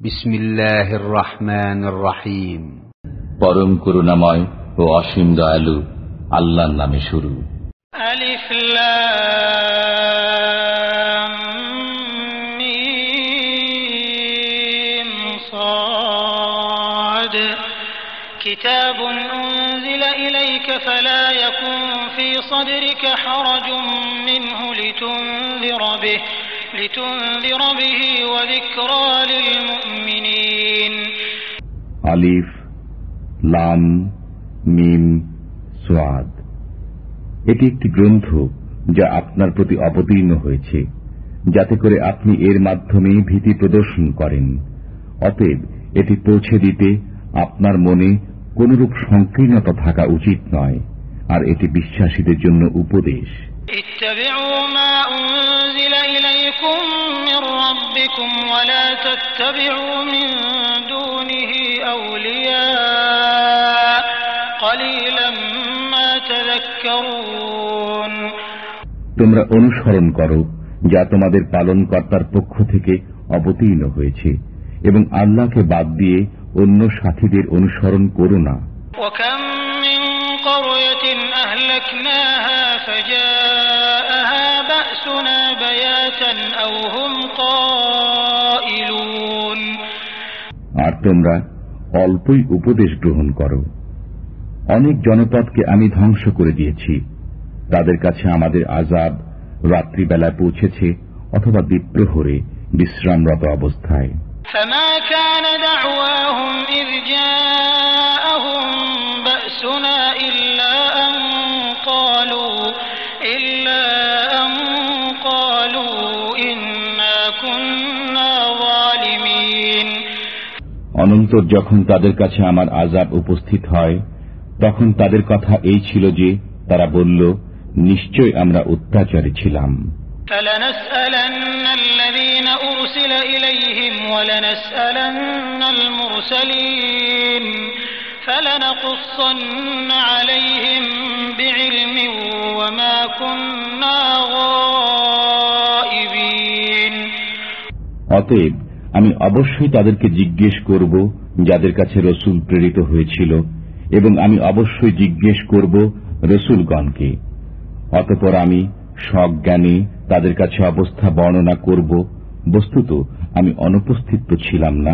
بسم الله الرحمن الرحيم পরম করুণাময় ও অসীম দয়ালু আল্লাহর নামে শুরু ألف لام ميم صاد كتاب أنزل إليك فلا يكن في صدرك حرج منه لتنذر به আলিফ লাম মিম সোয়াদ এটি একটি গ্রন্থ যা আপনার প্রতি অবতীর্ণ হয়েছে যাতে করে আপনি এর মাধ্যমে ভীতি প্রদর্শন করেন। অতএব এটি পৌঁছে দিতে আপনার মনে কোনরূপ সংকীর্ণতা থাকা উচিত নয় আর এটি বিশ্বাসীদের জন্য উপদেশ। ইত্তাবিউ إليكم من ربكم ولا تتبعوا من دونه أولياء قليلا ما تذكرون তোমরা অনুসরণ করো যা তোমাদের পালনকর্তার পক্ষ থেকে অবতীর্ণ হয়েছে এবং আল্লাহকে বাদ দিয়ে অন্য সাথীদের অনুসরণ করো না وكم من قرية أهلكناها فجاءها بأسنا بياتا أو هم قائلون আর তোমরা অল্পই উপদেশ গ্রহণ করো অনেক জনপদকে আমি ধ্বংস করে দিয়েছি তাদের কাছে আমাদের আজাব রাত্রিবেলায় পৌঁছেছে অথবা দ্বীপ্রহরে বিশ্রামরত অবস্থায় فما كان دعواهم إذ جاءهم بأسنا إلا أن قالوا إلا أن قالوا إنا كنا ظالمين অনন্তর যখন তাদের কাছে আমার আজাব উপস্থিত হয় তখন তাদের কথা এই ছিল যে তারা বলল নিশ্চয় আমরা অত্যাচারী ছিলাম فلنسألن فلنقصن عليهم بعلم وما كنا غائبين অতএব আমি অবশ্যই তাদেরকে জিজ্ঞেস করব যাদের কাছে রসুল প্রেরিত হয়েছিল এবং আমি অবশ্যই জিজ্ঞেস করব রসুলগণকে অতপর আমি সজ্ঞানে তাদের কাছে অবস্থা বর্ণনা করব বস্তুত আমি অনুপস্থিত তো ছিলাম না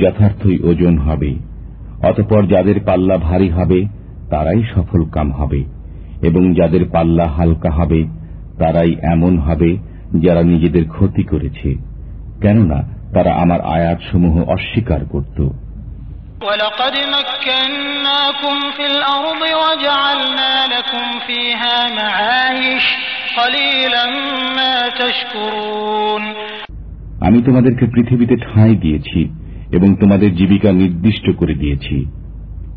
যথার্থই ওজন হবে অতপর যাদের পাল্লা ভারী হবে তারাই সফল কাম হবে এবং যাদের পাল্লা হালকা হবে তারাই এমন হবে যারা নিজেদের ক্ষতি করেছে কেননা তারা আমার আয়াতসমূহ অস্বীকার করত ولقد مكناكم في الأرض وجعلنا لكم فيها معايش قليلا ما تشكرون আমি তোমাদেরকে পৃথিবীতে ঠাঁই দিয়েছি এবং তোমাদের জীবিকা নির্দিষ্ট করে দিয়েছি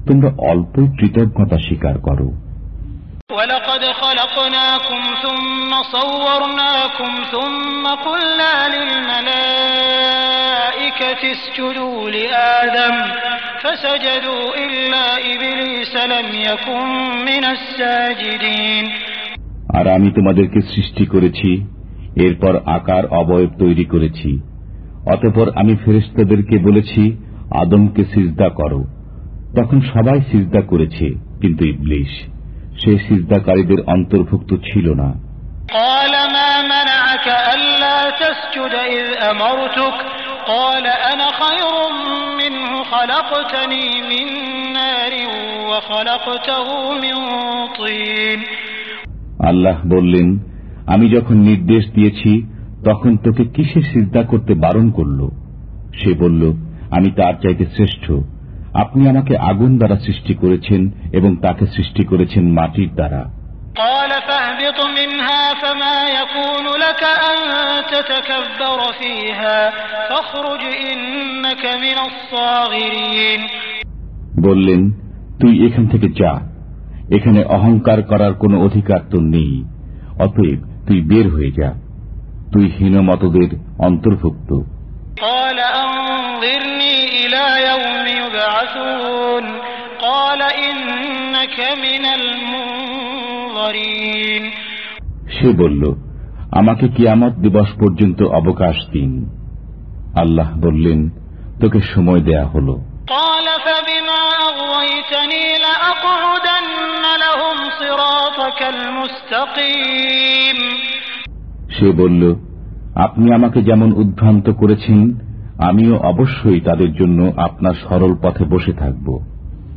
তোমরা অল্পই কৃতজ্ঞতা স্বীকার করো ولقد خلقناكم ثم صورناكم ثم قلنا للملائكة اسجدوا لآدم فسجدوا إلا إبليس لم يكن من الساجدين আর আমি তোমাদেরকে সৃষ্টি করেছি এরপর আকার অবয়ব তৈরি করেছি অতপর আমি ফেরিস্তাদেরকে বলেছি আদমকে সিজদা কর। তখন সবাই সিজদা করেছে কিন্তু ইবলিশ সে সিজদাকারীদের অন্তর্ভুক্ত ছিল না। আল্লাহ বললেন আমি যখন নির্দেশ দিয়েছি তখন তোকে কিসে সিদ্ধা করতে বারণ করল? সে বলল আমি তার চাইতে শ্রেষ্ঠ। আপনি আমাকে আগুন দ্বারা সৃষ্টি করেছেন এবং তাকে সৃষ্টি করেছেন মাটির দ্বারা। বললেন তুই এখান থেকে যা। এখানে অহংকার করার কোন অধিকার তো নেই। অতএব তুই বের হয়ে যা। তুই হীনমতদের অন্তর্ভুক্ত قال أنظرني إلى يوم يبعثون قال إنك من المنظرين সে বলল আমাকে কিয়ামত দিবস পর্যন্ত অবকাশ দিন আল্লাহ বললেন তোকে সময় দেয়া হলো قال فبما أغويتني لأقعدن لهم صراطك المستقيم সে বলল আপনি আমাকে যেমন উদ্ভ্রান্ত করেছেন আমিও অবশ্যই তাদের জন্য আপনার সরল পথে বসে থাকব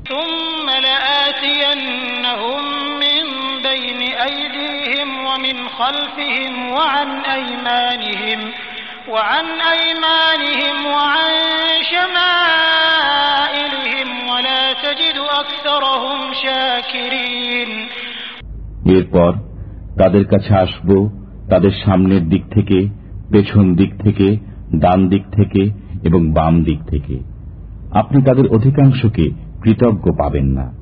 ثم لآتينهم من بين أيديهم ومن خلفهم وعن أيمانهم وعن أيمانهم وعن شمائلهم ولا تجد أكثرهم شاكرين এরপর তাদের কাছে আসব তাদের সামনের দিক থেকে পেছন দিক থেকে ডান দিক থেকে এবং বাম দিক থেকে। আপনি তাদের অধিকাংশকে কৃতজ্ঞ পাবেন না।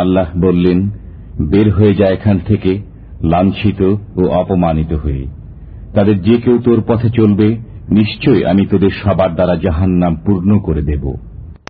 আল্লাহ বললেন বের হয়ে যায় এখান থেকে লাঞ্ছিত ও অপমানিত হয়ে। তাদের যে কেউ তোর পথে চলবে, নিশ্চয় আমি তোদের সবার দ্বারা জাহান্নাম পূর্ণ করে দেব।